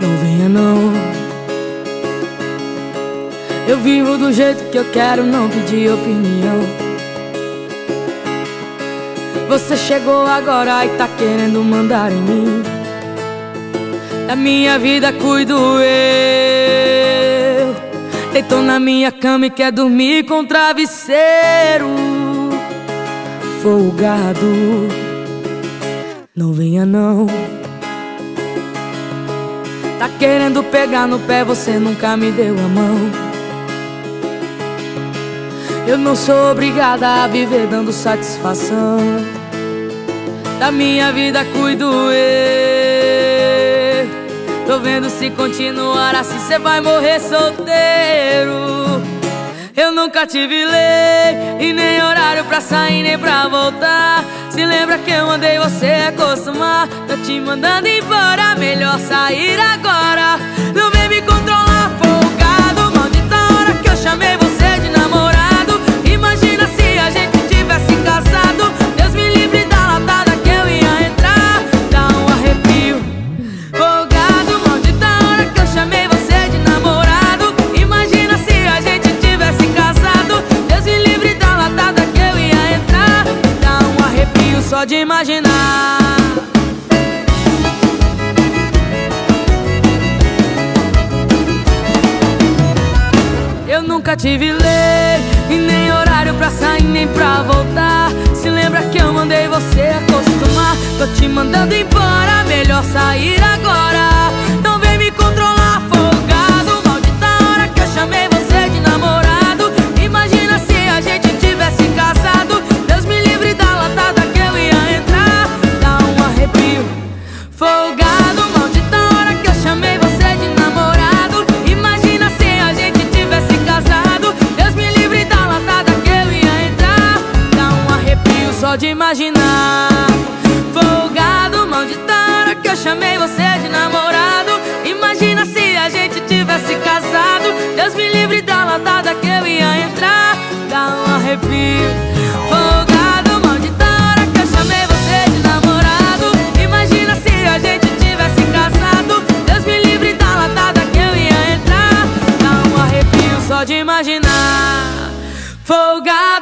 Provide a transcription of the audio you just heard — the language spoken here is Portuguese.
Não venha não. Eu vivo do jeito que eu quero, não pedi opinião. Você chegou agora e tá querendo mandar em mim. Da minha vida cuido eu. Deitou na minha cama e quer dormir com travesseiro Folgado. Não venha não Tá querendo pegar no pé, você nunca me deu a mão. Eu não sou obrigada a viver dando satisfação. Da minha vida cuido eu. Tô vendo se continuar assim, cê vai morrer solteiro. Eu nunca tive lei e nem horário pra sair nem pra voltar. Se lembra que eu mandei você acostumar? Tô te mandando embora, melhor sair agora nunca tive lei e nem horário pra sair nem pra voltar. Se lembra que eu mandei você acostumar? Tô te mandando embora, melhor sair agora de imaginar. Folgado, mão Que eu chamei você de namorado. Imagina se a gente tivesse casado. Deus me livre da latada que eu ia entrar. Dá um arrepio. Folgado, mão hora Que eu chamei você de namorado. Imagina se a gente tivesse casado. Deus me livre da latada que eu ia entrar. Dá um arrepio só de imaginar. Folgado